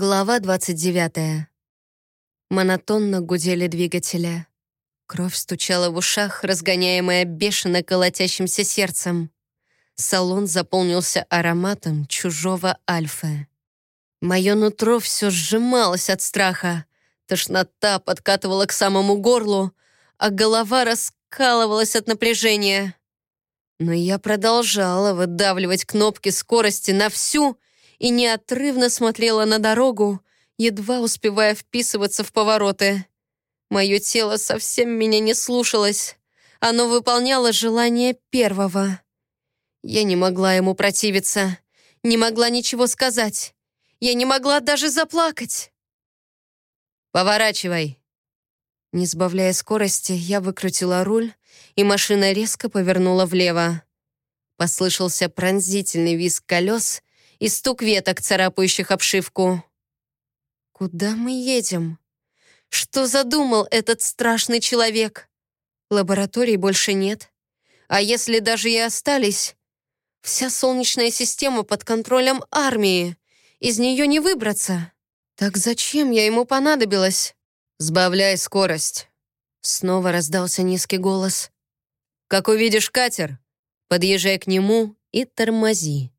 Глава 29. Монотонно гудели двигатели. Кровь стучала в ушах, разгоняемая бешено колотящимся сердцем. Салон заполнился ароматом чужого альфа. Мое нутро все сжималось от страха. Тошнота подкатывала к самому горлу, а голова раскалывалась от напряжения. Но я продолжала выдавливать кнопки скорости на всю и неотрывно смотрела на дорогу, едва успевая вписываться в повороты. Мое тело совсем меня не слушалось. Оно выполняло желание первого. Я не могла ему противиться, не могла ничего сказать. Я не могла даже заплакать. «Поворачивай!» Не сбавляя скорости, я выкрутила руль, и машина резко повернула влево. Послышался пронзительный визг колес, и стук веток, царапающих обшивку. «Куда мы едем? Что задумал этот страшный человек? Лабораторий больше нет. А если даже и остались? Вся Солнечная система под контролем армии. Из нее не выбраться. Так зачем я ему понадобилась?» «Сбавляй скорость!» Снова раздался низкий голос. «Как увидишь катер, подъезжай к нему и тормози».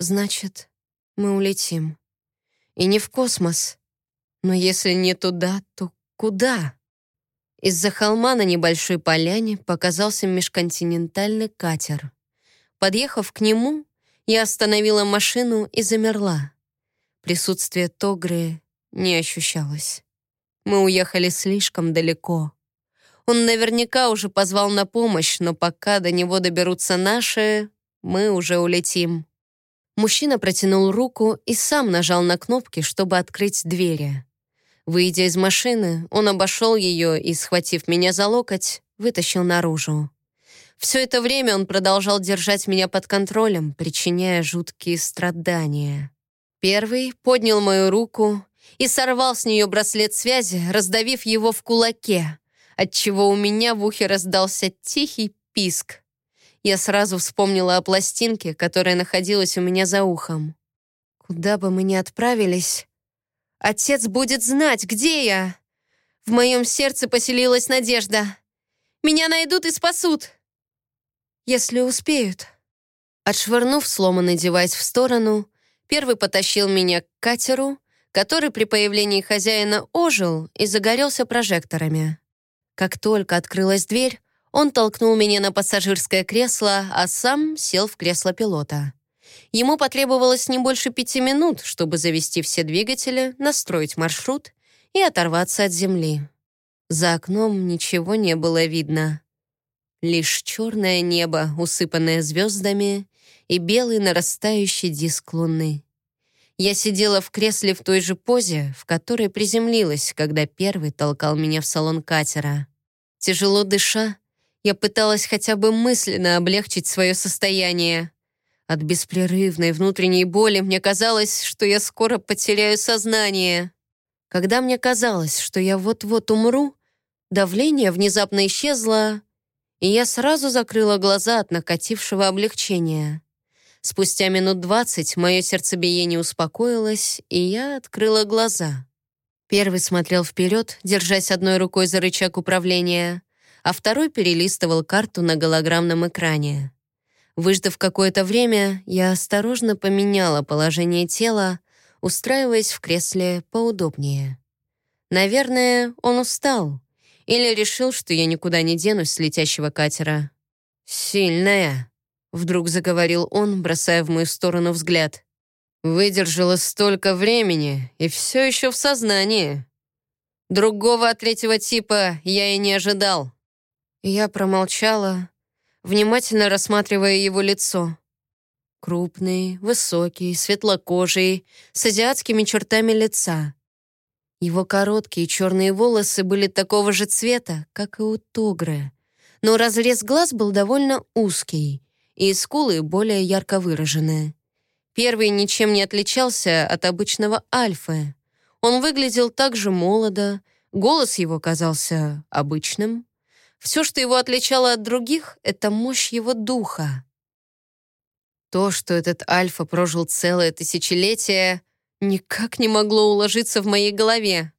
Значит, мы улетим. И не в космос. Но если не туда, то куда? Из-за холма на небольшой поляне показался межконтинентальный катер. Подъехав к нему, я остановила машину и замерла. Присутствие Тогры не ощущалось. Мы уехали слишком далеко. Он наверняка уже позвал на помощь, но пока до него доберутся наши, мы уже улетим. Мужчина протянул руку и сам нажал на кнопки, чтобы открыть двери. Выйдя из машины, он обошел ее и, схватив меня за локоть, вытащил наружу. Все это время он продолжал держать меня под контролем, причиняя жуткие страдания. Первый поднял мою руку и сорвал с нее браслет связи, раздавив его в кулаке, отчего у меня в ухе раздался тихий писк. Я сразу вспомнила о пластинке, которая находилась у меня за ухом. Куда бы мы ни отправились, отец будет знать, где я. В моем сердце поселилась надежда. Меня найдут и спасут. Если успеют. Отшвырнув сломанный девайс в сторону, первый потащил меня к катеру, который при появлении хозяина ожил и загорелся прожекторами. Как только открылась дверь, он толкнул меня на пассажирское кресло, а сам сел в кресло пилота. Ему потребовалось не больше пяти минут, чтобы завести все двигатели, настроить маршрут и оторваться от земли. За окном ничего не было видно. Лишь черное небо, усыпанное звездами, и белый нарастающий диск луны. Я сидела в кресле в той же позе, в которой приземлилась, когда первый толкал меня в салон катера. Тяжело дыша, я пыталась хотя бы мысленно облегчить свое состояние. От беспрерывной внутренней боли мне казалось, что я скоро потеряю сознание. Когда мне казалось, что я вот-вот умру, давление внезапно исчезло, и я сразу закрыла глаза от накатившего облегчения. Спустя минут двадцать мое сердцебиение успокоилось, и я открыла глаза. Первый смотрел вперед, держась одной рукой за рычаг управления, а второй перелистывал карту на голограммном экране. Выждав какое-то время, я осторожно поменяла положение тела, устраиваясь в кресле поудобнее. Наверное, он устал или решил, что я никуда не денусь с летящего катера. «Сильная», — вдруг заговорил он, бросая в мою сторону взгляд. «Выдержала столько времени и все еще в сознании. Другого от третьего типа я и не ожидал». Я промолчала, внимательно рассматривая его лицо. Крупный, высокий, светлокожий, с азиатскими чертами лица. Его короткие черные волосы были такого же цвета, как и у Тогры, но разрез глаз был довольно узкий, и скулы более ярко выраженные. Первый ничем не отличался от обычного альфы. Он выглядел так же молодо, голос его казался обычным, все, что его отличало от других, — это мощь его духа. То, что этот Альфа прожил целое тысячелетие, никак не могло уложиться в моей голове.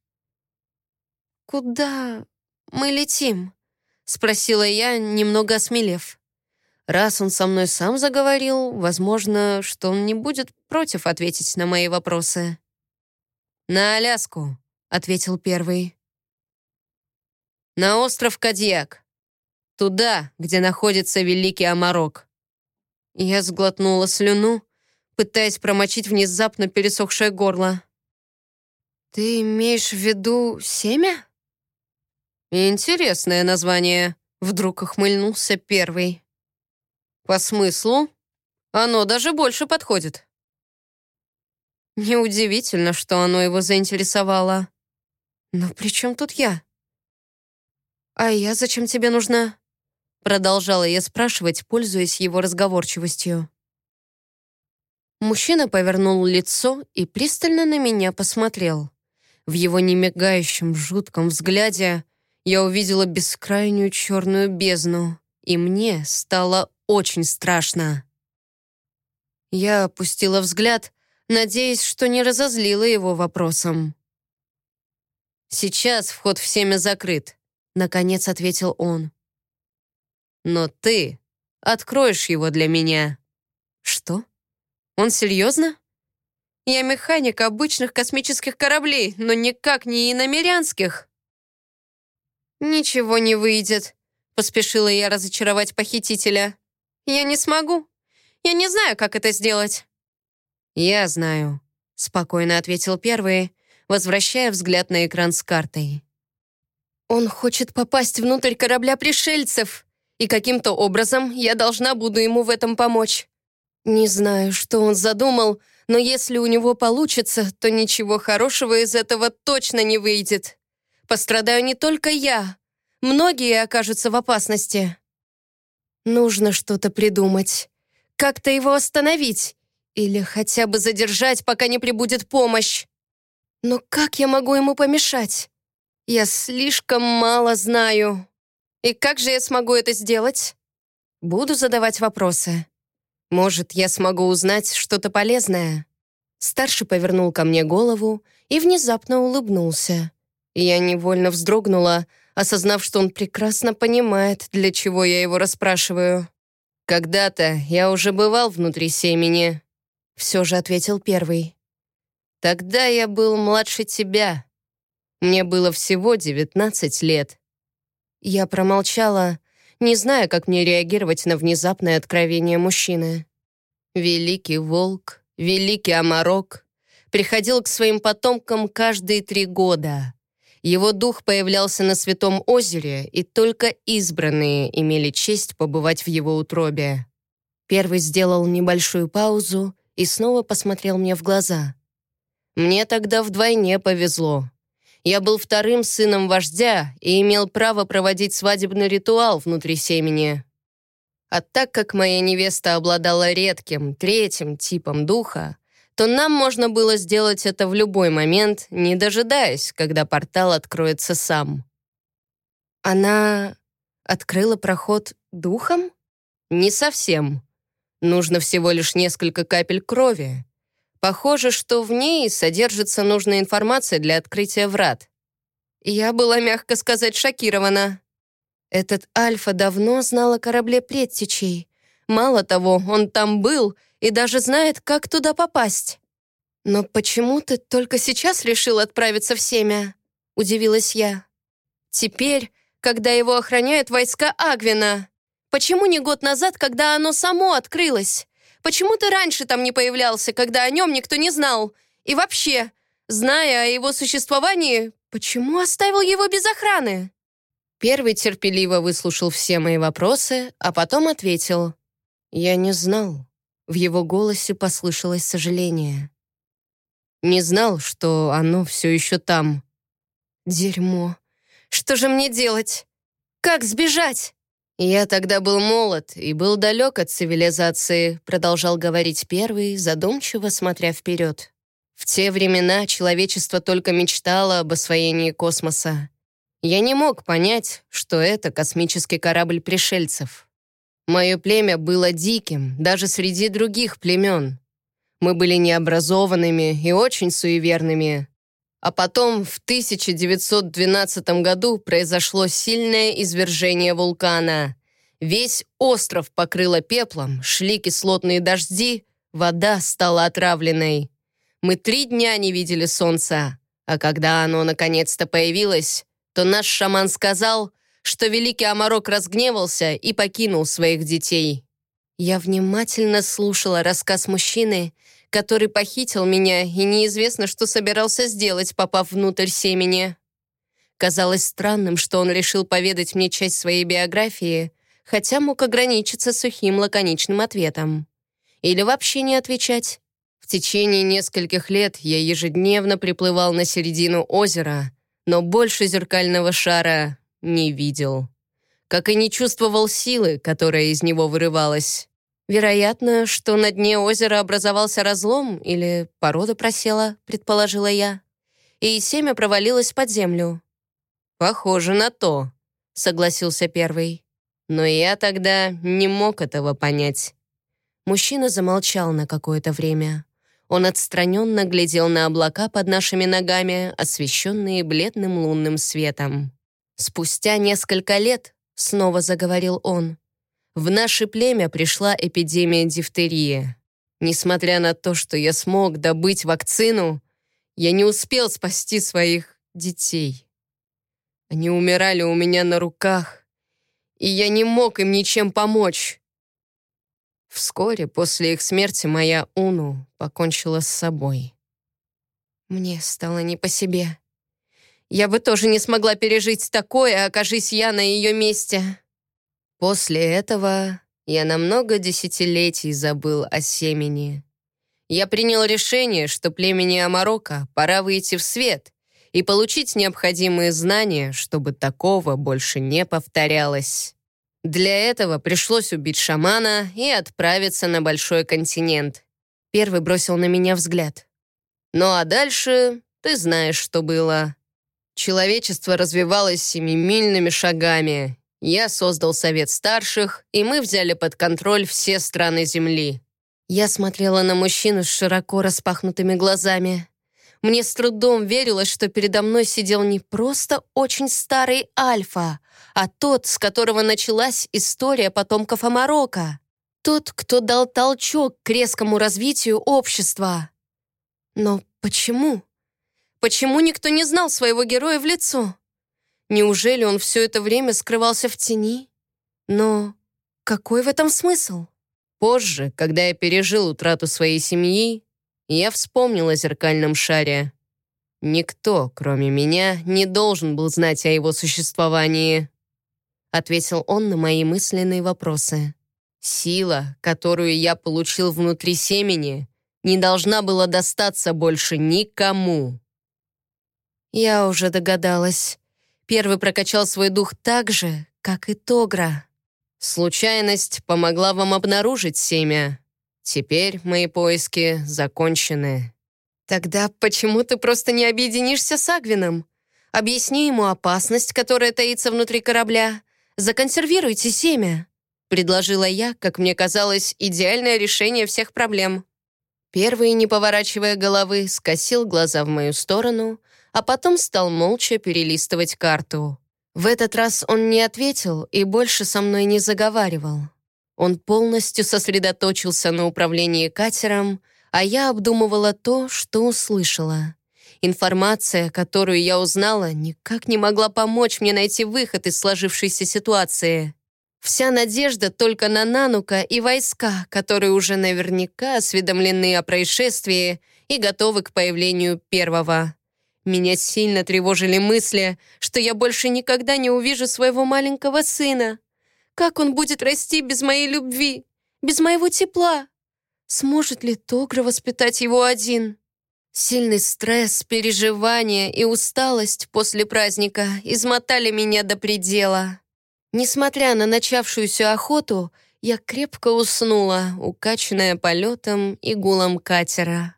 «Куда мы летим?» — спросила я, немного осмелев. Раз он со мной сам заговорил, возможно, что он не будет против ответить на мои вопросы. «На Аляску», — ответил первый. «На остров Кадьяк. Туда, где находится Великий Амарок». Я сглотнула слюну, пытаясь промочить внезапно пересохшее горло. «Ты имеешь в виду семя?» «Интересное название», — вдруг охмыльнулся первый. «По смыслу оно даже больше подходит». Неудивительно, что оно его заинтересовало. «Но при чем тут я?» «А я зачем тебе нужна?» Продолжала я спрашивать, пользуясь его разговорчивостью. Мужчина повернул лицо и пристально на меня посмотрел. В его немигающем, жутком взгляде я увидела бескрайнюю черную бездну, и мне стало очень страшно. Я опустила взгляд, надеясь, что не разозлила его вопросом. «Сейчас вход в семя закрыт», — наконец ответил он. «Но ты откроешь его для меня». «Что? Он серьезно?» «Я механик обычных космических кораблей, но никак не иномерянских». «Ничего не выйдет», — поспешила я разочаровать похитителя. «Я не смогу. Я не знаю, как это сделать». «Я знаю», — спокойно ответил первый, возвращая взгляд на экран с картой. «Он хочет попасть внутрь корабля пришельцев, и каким-то образом я должна буду ему в этом помочь. Не знаю, что он задумал, но если у него получится, то ничего хорошего из этого точно не выйдет». Пострадаю не только я. Многие окажутся в опасности. Нужно что-то придумать. Как-то его остановить. Или хотя бы задержать, пока не прибудет помощь. Но как я могу ему помешать? Я слишком мало знаю. И как же я смогу это сделать? Буду задавать вопросы. Может, я смогу узнать что-то полезное? Старший повернул ко мне голову и внезапно улыбнулся. Я невольно вздрогнула, осознав, что он прекрасно понимает, для чего я его расспрашиваю. «Когда-то я уже бывал внутри семени», — все же ответил первый. «Тогда я был младше тебя. Мне было всего девятнадцать лет». Я промолчала, не зная, как мне реагировать на внезапное откровение мужчины. Великий волк, великий оморок приходил к своим потомкам каждые три года, его дух появлялся на Святом озере, и только избранные имели честь побывать в его утробе. Первый сделал небольшую паузу и снова посмотрел мне в глаза. «Мне тогда вдвойне повезло. Я был вторым сыном вождя и имел право проводить свадебный ритуал внутри семени. А так как моя невеста обладала редким, третьим типом духа, то нам можно было сделать это в любой момент, не дожидаясь, когда портал откроется сам. Она открыла проход духом? Не совсем. Нужно всего лишь несколько капель крови. Похоже, что в ней содержится нужная информация для открытия врат. Я была, мягко сказать, шокирована. Этот Альфа давно знал о корабле предтечей. Мало того, он там был — и даже знает, как туда попасть. «Но почему ты только сейчас решил отправиться в семя?» — удивилась я. «Теперь, когда его охраняют войска Агвина. Почему не год назад, когда оно само открылось? Почему ты раньше там не появлялся, когда о нем никто не знал? И вообще, зная о его существовании, почему оставил его без охраны?» Первый терпеливо выслушал все мои вопросы, а потом ответил. «Я не знал». В его голосе послышалось сожаление. «Не знал, что оно все еще там». «Дерьмо. Что же мне делать? Как сбежать?» «Я тогда был молод и был далек от цивилизации», продолжал говорить первый, задумчиво смотря вперед. «В те времена человечество только мечтало об освоении космоса. Я не мог понять, что это космический корабль пришельцев. Мое племя было диким, даже среди других племен. Мы были необразованными и очень суеверными. А потом в 1912 году произошло сильное извержение вулкана. Весь остров покрыло пеплом, шли кислотные дожди, вода стала отравленной. Мы три дня не видели солнца, а когда оно наконец-то появилось, то наш шаман сказал, что великий Амарок разгневался и покинул своих детей. Я внимательно слушала рассказ мужчины, который похитил меня и неизвестно, что собирался сделать, попав внутрь семени. Казалось странным, что он решил поведать мне часть своей биографии, хотя мог ограничиться сухим лаконичным ответом. Или вообще не отвечать. В течение нескольких лет я ежедневно приплывал на середину озера, но больше зеркального шара не видел. Как и не чувствовал силы, которая из него вырывалась. Вероятно, что на дне озера образовался разлом или порода просела, предположила я. И семя провалилось под землю. «Похоже на то», — согласился первый. Но я тогда не мог этого понять. Мужчина замолчал на какое-то время. Он отстраненно глядел на облака под нашими ногами, освещенные бледным лунным светом. Спустя несколько лет, снова заговорил он, в наше племя пришла эпидемия дифтерии. Несмотря на то, что я смог добыть вакцину, я не успел спасти своих детей. Они умирали у меня на руках, и я не мог им ничем помочь. Вскоре после их смерти моя Уну покончила с собой. Мне стало не по себе. Я бы тоже не смогла пережить такое, окажись я на ее месте. После этого я на много десятилетий забыл о семени. Я принял решение, что племени Амарока пора выйти в свет и получить необходимые знания, чтобы такого больше не повторялось. Для этого пришлось убить шамана и отправиться на большой континент. Первый бросил на меня взгляд. Ну а дальше ты знаешь, что было. Человечество развивалось семимильными шагами. Я создал совет старших, и мы взяли под контроль все страны Земли. Я смотрела на мужчину с широко распахнутыми глазами. Мне с трудом верилось, что передо мной сидел не просто очень старый Альфа, а тот, с которого началась история потомков Амарока. Тот, кто дал толчок к резкому развитию общества. Но почему? Почему никто не знал своего героя в лицо? Неужели он все это время скрывался в тени? Но какой в этом смысл? Позже, когда я пережил утрату своей семьи, я вспомнил о зеркальном шаре. Никто, кроме меня, не должен был знать о его существовании. Ответил он на мои мысленные вопросы. Сила, которую я получил внутри семени, не должна была достаться больше никому. Я уже догадалась. Первый прокачал свой дух так же, как и Тогра. Случайность помогла вам обнаружить семя. Теперь мои поиски закончены. Тогда почему ты просто не объединишься с Агвином? Объясни ему опасность, которая таится внутри корабля. Законсервируйте семя. Предложила я, как мне казалось, идеальное решение всех проблем. Первый, не поворачивая головы, скосил глаза в мою сторону, а потом стал молча перелистывать карту. В этот раз он не ответил и больше со мной не заговаривал. Он полностью сосредоточился на управлении катером, а я обдумывала то, что услышала. Информация, которую я узнала, никак не могла помочь мне найти выход из сложившейся ситуации. Вся надежда только на Нанука и войска, которые уже наверняка осведомлены о происшествии и готовы к появлению первого. Меня сильно тревожили мысли, что я больше никогда не увижу своего маленького сына. Как он будет расти без моей любви, без моего тепла? Сможет ли Тогра воспитать его один? Сильный стресс, переживания и усталость после праздника измотали меня до предела. Несмотря на начавшуюся охоту, я крепко уснула, укачанная полетом и гулом катера.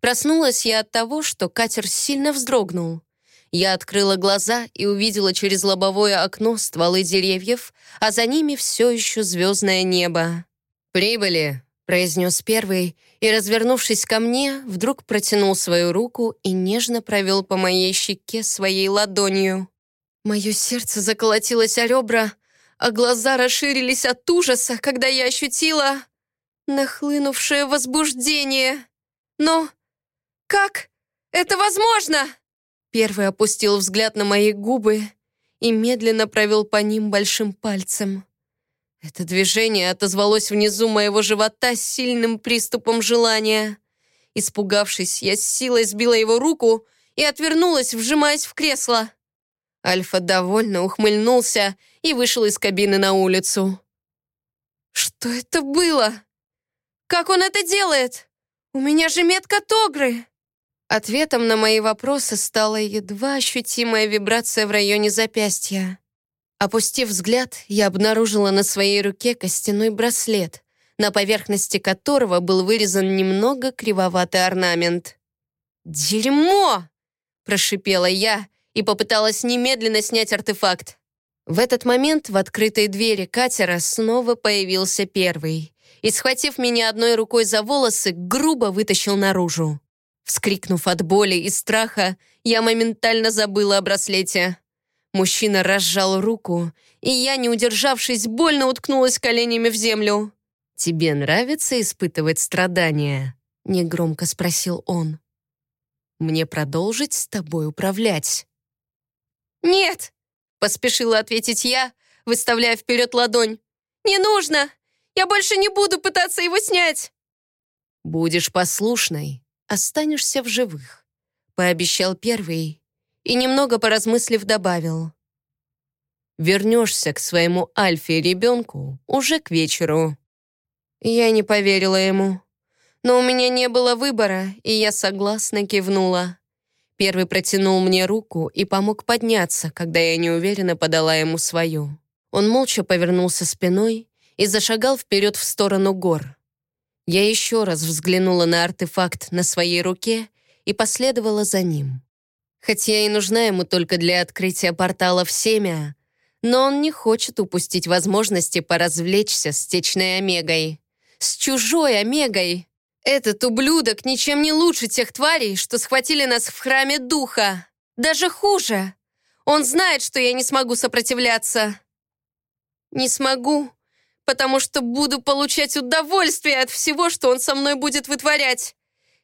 Проснулась я от того, что катер сильно вздрогнул. Я открыла глаза и увидела через лобовое окно стволы деревьев, а за ними все еще звездное небо. «Прибыли», произнес первый и, развернувшись ко мне, вдруг протянул свою руку и нежно провел по моей щеке своей ладонью. Мое сердце заколотилось о ребра, а глаза расширились от ужаса, когда я ощутила нахлынувшее возбуждение. Но как это возможно? Первый опустил взгляд на мои губы и медленно провел по ним большим пальцем. Это движение отозвалось внизу моего живота сильным приступом желания. Испугавшись, я с силой сбила его руку и отвернулась, вжимаясь в кресло. Альфа довольно ухмыльнулся и вышел из кабины на улицу. «Что это было? Как он это делает? У меня же метка Тогры!» Ответом на мои вопросы стала едва ощутимая вибрация в районе запястья. Опустив взгляд, я обнаружила на своей руке костяной браслет, на поверхности которого был вырезан немного кривоватый орнамент. «Дерьмо!» — прошипела я и попыталась немедленно снять артефакт. В этот момент в открытой двери катера снова появился первый и, схватив меня одной рукой за волосы, грубо вытащил наружу. Вскрикнув от боли и страха, я моментально забыла о браслете. Мужчина разжал руку, и я, не удержавшись, больно уткнулась коленями в землю. «Тебе нравится испытывать страдания?» — негромко спросил он. «Мне продолжить с тобой управлять?» «Нет!» — поспешила ответить я, выставляя вперед ладонь. «Не нужно! Я больше не буду пытаться его снять!» «Будешь послушной, останешься в живых», — пообещал первый и, немного поразмыслив, добавил. «Вернешься к своему Альфе-ребенку уже к вечеру». Я не поверила ему. Но у меня не было выбора, и я согласно кивнула. Первый протянул мне руку и помог подняться, когда я неуверенно подала ему свою. Он молча повернулся спиной и зашагал вперед в сторону гор. Я еще раз взглянула на артефакт на своей руке и последовала за ним. Хоть я и нужна ему только для открытия портала в Семя, но он не хочет упустить возможности поразвлечься с течной Омегой. С чужой Омегой! Этот ублюдок ничем не лучше тех тварей, что схватили нас в храме духа. Даже хуже. Он знает, что я не смогу сопротивляться. Не смогу, потому что буду получать удовольствие от всего, что он со мной будет вытворять.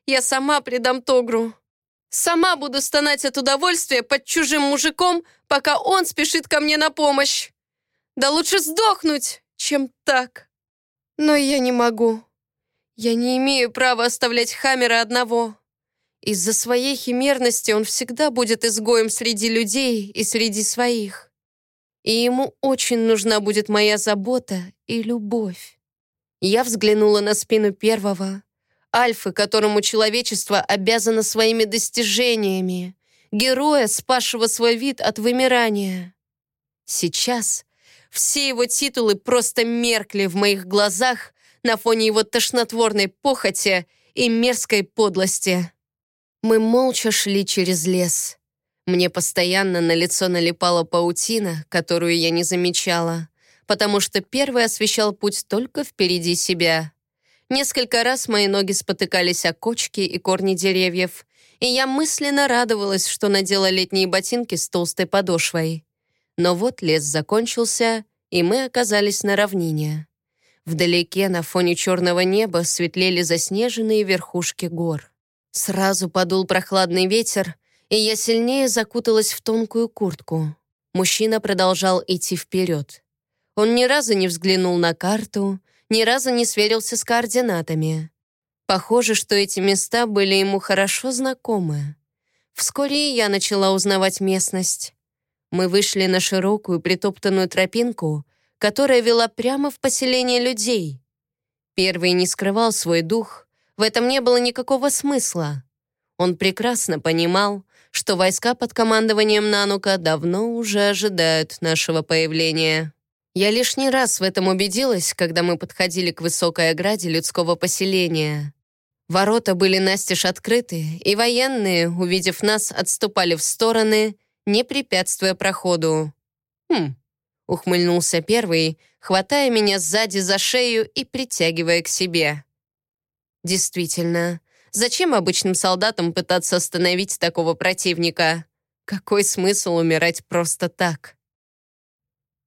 Я сама предам Тогру. Сама буду стонать от удовольствия под чужим мужиком, пока он спешит ко мне на помощь. Да лучше сдохнуть, чем так. Но я не могу. Я не имею права оставлять Хаммера одного. Из-за своей химерности он всегда будет изгоем среди людей и среди своих. И ему очень нужна будет моя забота и любовь. Я взглянула на спину первого, Альфы, которому человечество обязано своими достижениями, героя, спасшего свой вид от вымирания. Сейчас все его титулы просто меркли в моих глазах, на фоне его тошнотворной похоти и мерзкой подлости. Мы молча шли через лес. Мне постоянно на лицо налипала паутина, которую я не замечала, потому что первый освещал путь только впереди себя. Несколько раз мои ноги спотыкались о кочки и корни деревьев, и я мысленно радовалась, что надела летние ботинки с толстой подошвой. Но вот лес закончился, и мы оказались на равнине. Вдалеке на фоне черного неба светлели заснеженные верхушки гор. Сразу подул прохладный ветер, и я сильнее закуталась в тонкую куртку. Мужчина продолжал идти вперед. Он ни разу не взглянул на карту, ни разу не сверился с координатами. Похоже, что эти места были ему хорошо знакомы. Вскоре я начала узнавать местность. Мы вышли на широкую притоптанную тропинку, которая вела прямо в поселение людей. Первый не скрывал свой дух, в этом не было никакого смысла. Он прекрасно понимал, что войска под командованием Нанука давно уже ожидают нашего появления. Я лишний раз в этом убедилась, когда мы подходили к высокой ограде людского поселения. Ворота были настежь открыты, и военные, увидев нас, отступали в стороны, не препятствуя проходу. «Хм, Ухмыльнулся первый, хватая меня сзади за шею и притягивая к себе. Действительно, зачем обычным солдатам пытаться остановить такого противника? Какой смысл умирать просто так?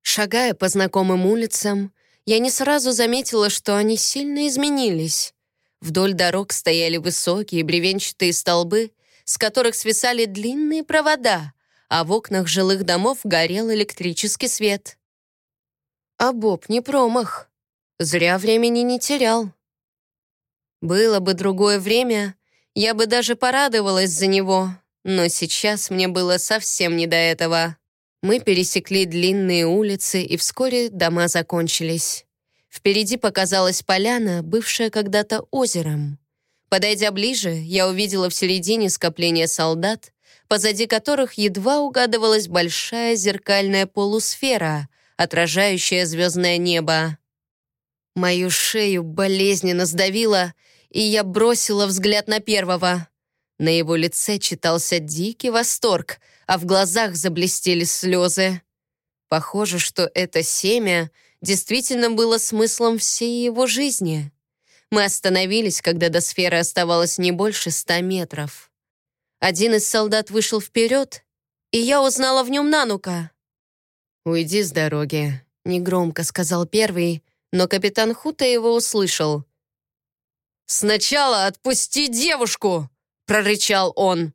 Шагая по знакомым улицам, я не сразу заметила, что они сильно изменились. Вдоль дорог стояли высокие бревенчатые столбы, с которых свисали длинные провода, а в окнах жилых домов горел электрический свет. А Боб не промах. Зря времени не терял. Было бы другое время, я бы даже порадовалась за него, но сейчас мне было совсем не до этого. Мы пересекли длинные улицы, и вскоре дома закончились. Впереди показалась поляна, бывшая когда-то озером. Подойдя ближе, я увидела в середине скопление солдат, позади которых едва угадывалась большая зеркальная полусфера, отражающая звездное небо. Мою шею болезненно сдавило, и я бросила взгляд на первого. На его лице читался дикий восторг, а в глазах заблестели слезы. Похоже, что это семя действительно было смыслом всей его жизни. Мы остановились, когда до сферы оставалось не больше ста метров. Один из солдат вышел вперед, и я узнала в нем Нанука. «Уйди с дороги», — негромко сказал первый, но капитан Хута его услышал. «Сначала отпусти девушку!» — прорычал он.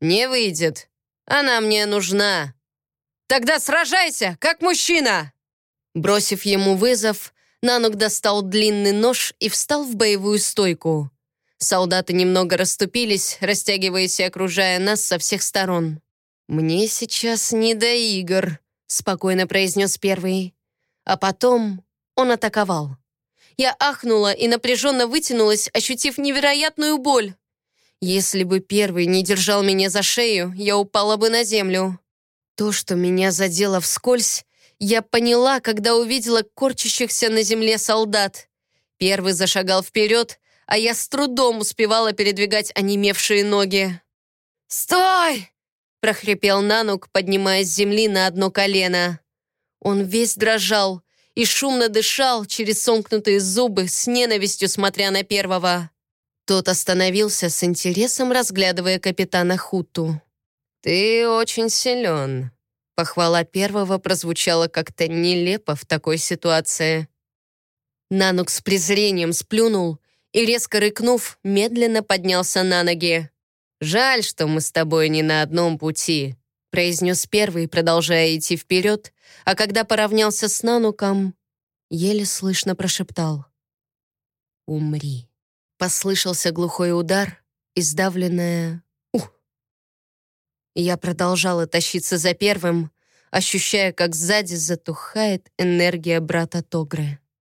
«Не выйдет. Она мне нужна». «Тогда сражайся, как мужчина!» Бросив ему вызов, Нанук достал длинный нож и встал в боевую стойку. Солдаты немного расступились, растягиваясь и окружая нас со всех сторон. «Мне сейчас не до игр», — спокойно произнес первый. А потом он атаковал. Я ахнула и напряженно вытянулась, ощутив невероятную боль. Если бы первый не держал меня за шею, я упала бы на землю. То, что меня задело вскользь, я поняла, когда увидела корчащихся на земле солдат. Первый зашагал вперед, а я с трудом успевала передвигать онемевшие ноги. «Стой!» — прохрипел Нанук, поднимаясь с земли на одно колено. Он весь дрожал и шумно дышал через сомкнутые зубы, с ненавистью смотря на первого. Тот остановился с интересом, разглядывая капитана Хуту. «Ты очень силен», Похвала первого прозвучала как-то нелепо в такой ситуации. Нанук с презрением сплюнул и, резко рыкнув, медленно поднялся на ноги. «Жаль, что мы с тобой не на одном пути», произнес первый, продолжая идти вперед, а когда поравнялся с Нануком, еле слышно прошептал «Умри». Послышался глухой удар и сдавленное я продолжала тащиться за первым, ощущая, как сзади затухает энергия брата Тогры.